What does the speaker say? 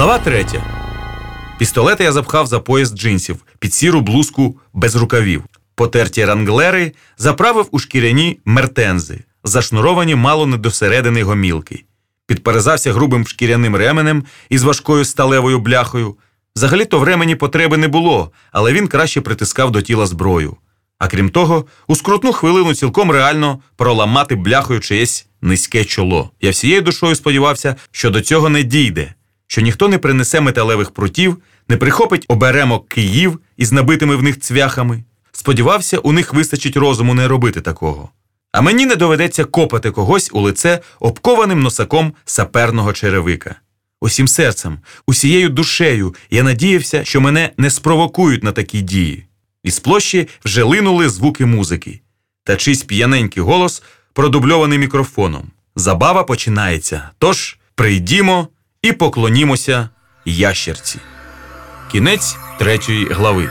Глава третя. Пістолета я запхав за пояс джинсів під сіру блузку без рукавів. Потерті ранглери заправив у шкіряні мертензи, зашнуровані мало не до середини гомілки. Підперезався грубим шкіряним ременем із важкою сталевою бляхою. Взагалі-то в ремені потреби не було, але він краще притискав до тіла зброю. А крім того, у скрутну хвилину цілком реально проламати бляхою чиєсь низьке чоло. Я всією душою сподівався, що до цього не дійде, що ніхто не принесе металевих прутів, не прихопить оберемок київ із набитими в них цвяхами. Сподівався, у них вистачить розуму не робити такого. А мені не доведеться копати когось у лице обкованим носаком саперного черевика. Усім серцем, усією душею я надіявся, що мене не спровокують на такі дії. Із площі вже линули звуки музики. Та чийсь п'яненький голос, продубльований мікрофоном. Забава починається. Тож прийдімо і поклонімося ящерці. Кінець третьої глави.